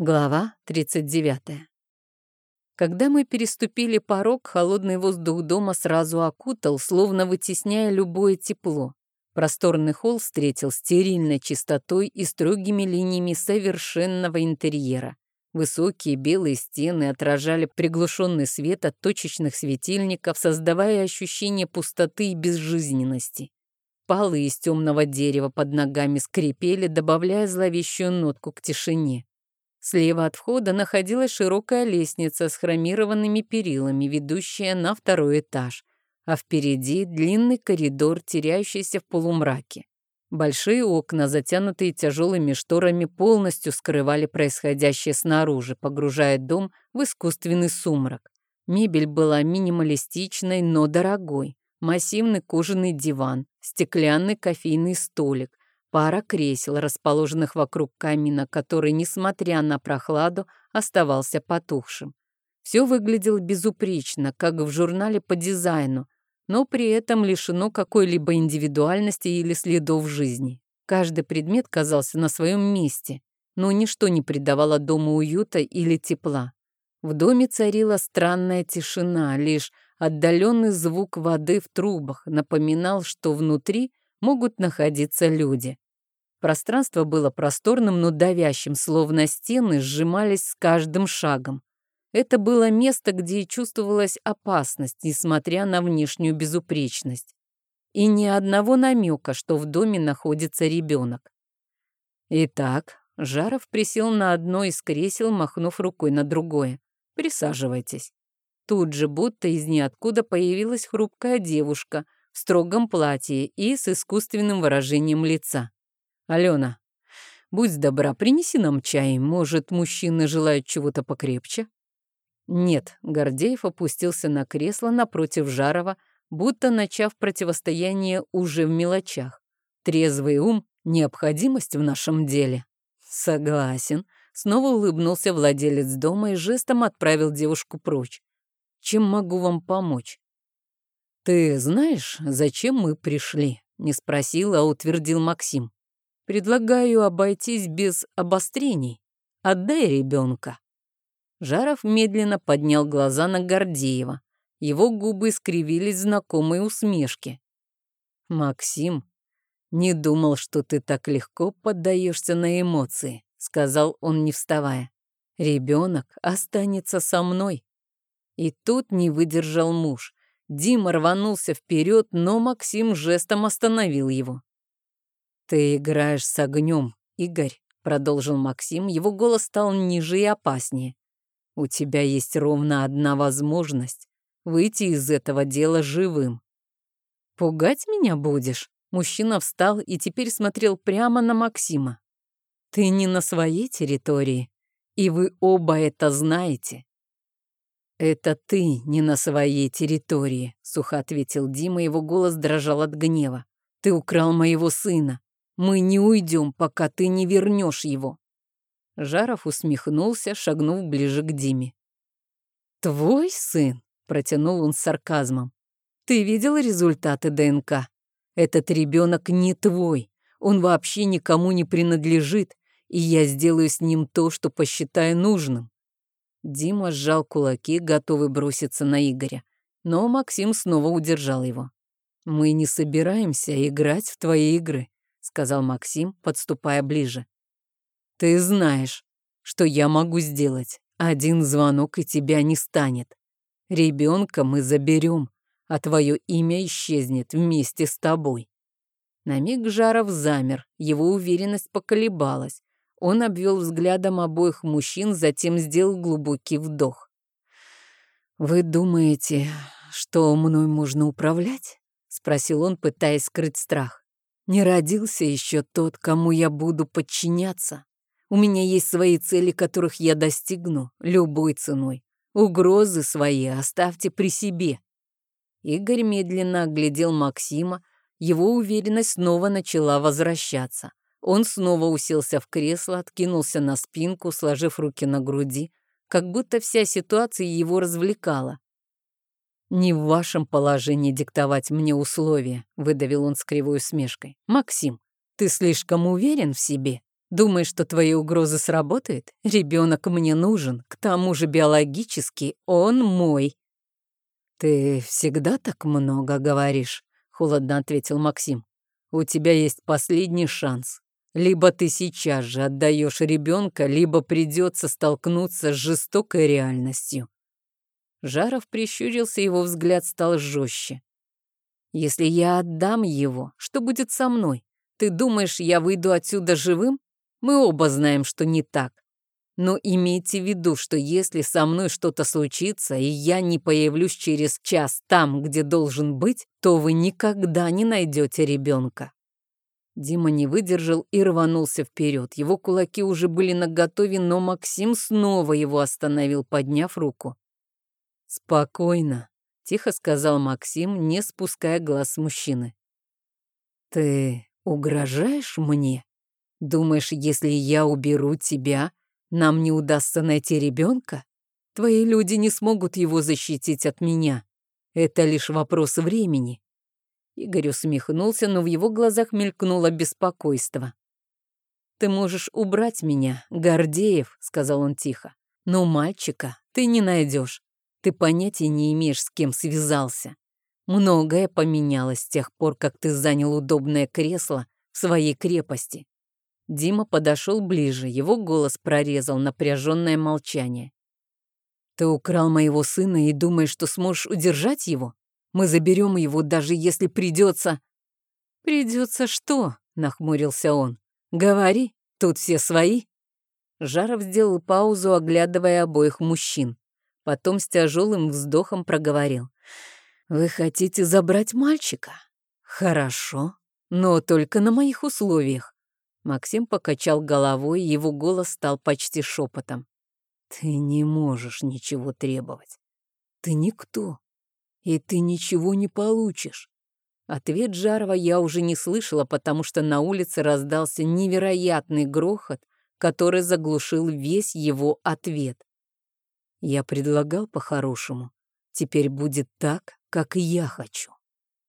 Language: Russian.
Глава 39. Когда мы переступили порог, холодный воздух дома сразу окутал, словно вытесняя любое тепло. Просторный холл встретил стерильной чистотой и строгими линиями совершенного интерьера. Высокие белые стены отражали приглушенный свет от точечных светильников, создавая ощущение пустоты и безжизненности. Палы из темного дерева под ногами скрипели, добавляя зловещую нотку к тишине. Слева от входа находилась широкая лестница с хромированными перилами, ведущая на второй этаж, а впереди длинный коридор, теряющийся в полумраке. Большие окна, затянутые тяжелыми шторами, полностью скрывали происходящее снаружи, погружая дом в искусственный сумрак. Мебель была минималистичной, но дорогой. Массивный кожаный диван, стеклянный кофейный столик, Пара кресел, расположенных вокруг камина, который, несмотря на прохладу, оставался потухшим. Все выглядело безупречно, как в журнале по дизайну, но при этом лишено какой-либо индивидуальности или следов жизни. Каждый предмет казался на своем месте, но ничто не придавало дому уюта или тепла. В доме царила странная тишина, лишь отдаленный звук воды в трубах напоминал, что внутри могут находиться люди. Пространство было просторным, но давящим, словно стены сжимались с каждым шагом. Это было место, где чувствовалась опасность, несмотря на внешнюю безупречность. И ни одного намека, что в доме находится ребенок. Итак, Жаров присел на одно из кресел, махнув рукой на другое. «Присаживайтесь». Тут же, будто из ниоткуда, появилась хрупкая девушка — в строгом платье и с искусственным выражением лица. «Алена, будь добра, принеси нам чай. Может, мужчины желают чего-то покрепче?» «Нет», — Гордеев опустился на кресло напротив Жарова, будто начав противостояние уже в мелочах. «Трезвый ум — необходимость в нашем деле». «Согласен», — снова улыбнулся владелец дома и жестом отправил девушку прочь. «Чем могу вам помочь?» «Ты знаешь, зачем мы пришли?» — не спросил, а утвердил Максим. «Предлагаю обойтись без обострений. Отдай ребенка». Жаров медленно поднял глаза на Гордеева. Его губы скривились знакомой усмешке. «Максим, не думал, что ты так легко поддаешься на эмоции», — сказал он, не вставая. «Ребенок останется со мной». И тут не выдержал муж. Дима рванулся вперед, но Максим жестом остановил его. «Ты играешь с огнем, Игорь», — продолжил Максим. Его голос стал ниже и опаснее. «У тебя есть ровно одна возможность выйти из этого дела живым». «Пугать меня будешь?» Мужчина встал и теперь смотрел прямо на Максима. «Ты не на своей территории, и вы оба это знаете. «Это ты не на своей территории», — сухо ответил Дима, его голос дрожал от гнева. «Ты украл моего сына. Мы не уйдем, пока ты не вернешь его». Жаров усмехнулся, шагнув ближе к Диме. «Твой сын?» — протянул он с сарказмом. «Ты видел результаты ДНК? Этот ребенок не твой. Он вообще никому не принадлежит, и я сделаю с ним то, что посчитаю нужным. Дима сжал кулаки, готовый броситься на Игоря. Но Максим снова удержал его. «Мы не собираемся играть в твои игры», — сказал Максим, подступая ближе. «Ты знаешь, что я могу сделать. Один звонок, и тебя не станет. Ребенка мы заберем, а твое имя исчезнет вместе с тобой». На миг Жаров замер, его уверенность поколебалась. Он обвел взглядом обоих мужчин, затем сделал глубокий вдох. «Вы думаете, что мной можно управлять?» — спросил он, пытаясь скрыть страх. «Не родился еще тот, кому я буду подчиняться. У меня есть свои цели, которых я достигну любой ценой. Угрозы свои оставьте при себе». Игорь медленно оглядел Максима, его уверенность снова начала возвращаться. Он снова уселся в кресло, откинулся на спинку, сложив руки на груди, как будто вся ситуация его развлекала. «Не в вашем положении диктовать мне условия», — выдавил он с кривой усмешкой. «Максим, ты слишком уверен в себе. Думаешь, что твои угрозы сработают? Ребенок мне нужен, к тому же биологически он мой. Ты всегда так много говоришь, холодно ответил Максим. У тебя есть последний шанс. Либо ты сейчас же отдаешь ребенка, либо придется столкнуться с жестокой реальностью. Жаров прищурился, его взгляд стал жестче. «Если я отдам его, что будет со мной? Ты думаешь, я выйду отсюда живым? Мы оба знаем, что не так. Но имейте в виду, что если со мной что-то случится, и я не появлюсь через час там, где должен быть, то вы никогда не найдете ребенка. Дима не выдержал и рванулся вперед. Его кулаки уже были наготове, но Максим снова его остановил, подняв руку. «Спокойно», — тихо сказал Максим, не спуская глаз с мужчины. «Ты угрожаешь мне?» Думаешь, если я уберу тебя, нам не удастся найти ребенка? Твои люди не смогут его защитить от меня. Это лишь вопрос времени. Игорь усмехнулся, но в его глазах мелькнуло беспокойство. «Ты можешь убрать меня, Гордеев», — сказал он тихо. «Но мальчика ты не найдешь. Ты понятия не имеешь, с кем связался. Многое поменялось с тех пор, как ты занял удобное кресло в своей крепости. Дима подошел ближе, его голос прорезал напряженное молчание. «Ты украл моего сына и думаешь, что сможешь удержать его? Мы заберем его, даже если придется...» «Придется что?» — нахмурился он. «Говори, тут все свои». Жаров сделал паузу, оглядывая обоих мужчин. Потом с тяжелым вздохом проговорил. «Вы хотите забрать мальчика? Хорошо, но только на моих условиях. Максим покачал головой, его голос стал почти шепотом. «Ты не можешь ничего требовать. Ты никто, и ты ничего не получишь». Ответ Жарова я уже не слышала, потому что на улице раздался невероятный грохот, который заглушил весь его ответ. Я предлагал по-хорошему. Теперь будет так, как я хочу.